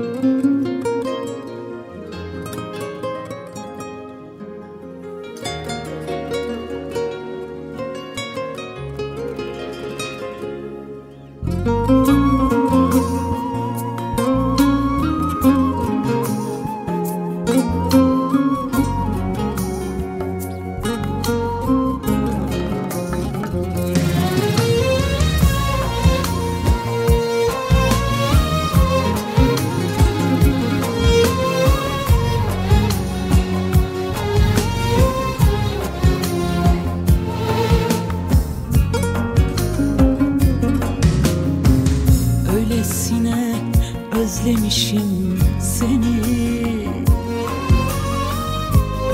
Öylesine özlemişim seni.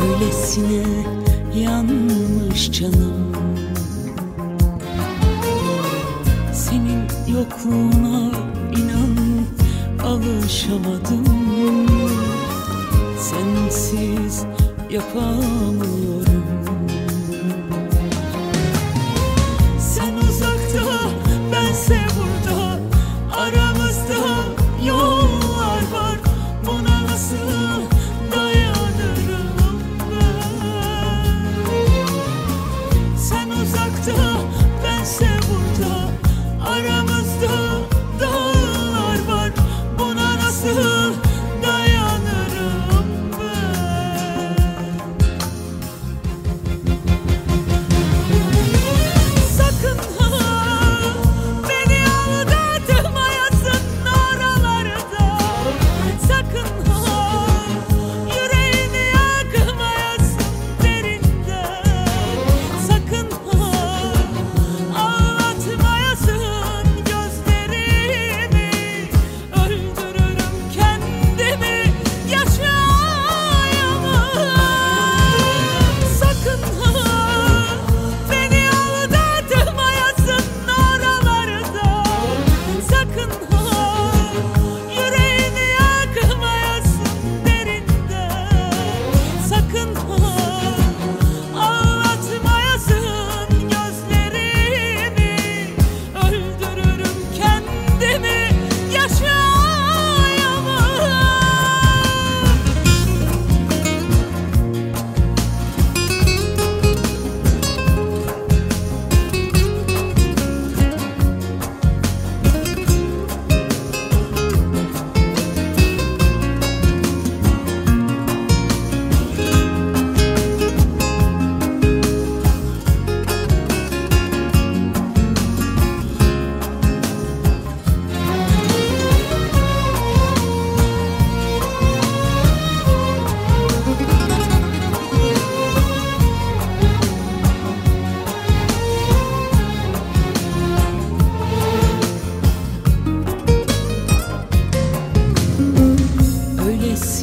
Öylesine yanmış canım. Senin yokluğuna inan alışamadım. Sensiz yapamıyorum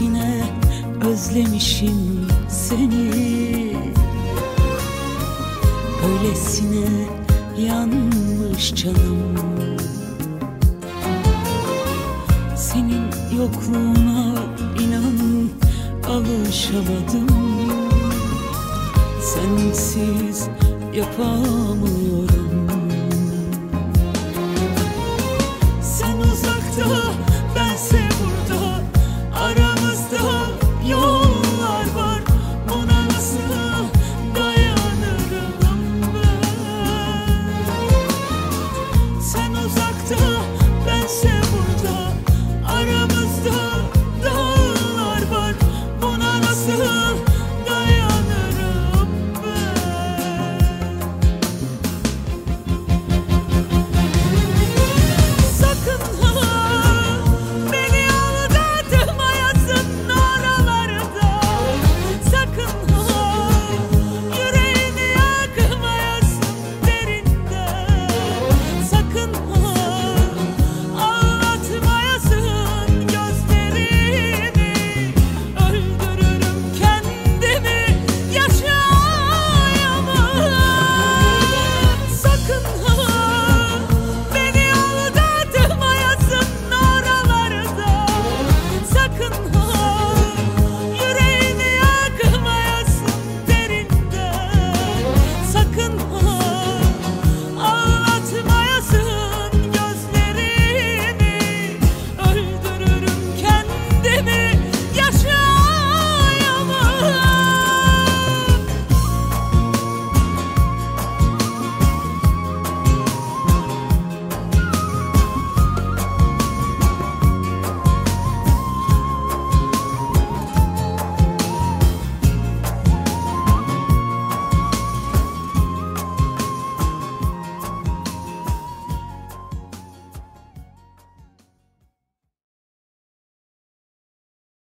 Öylesine özlemişim seni. Öylesine yanmış canım. Senin yokluğuna inan alışamadım. Sensiz yapamıyorum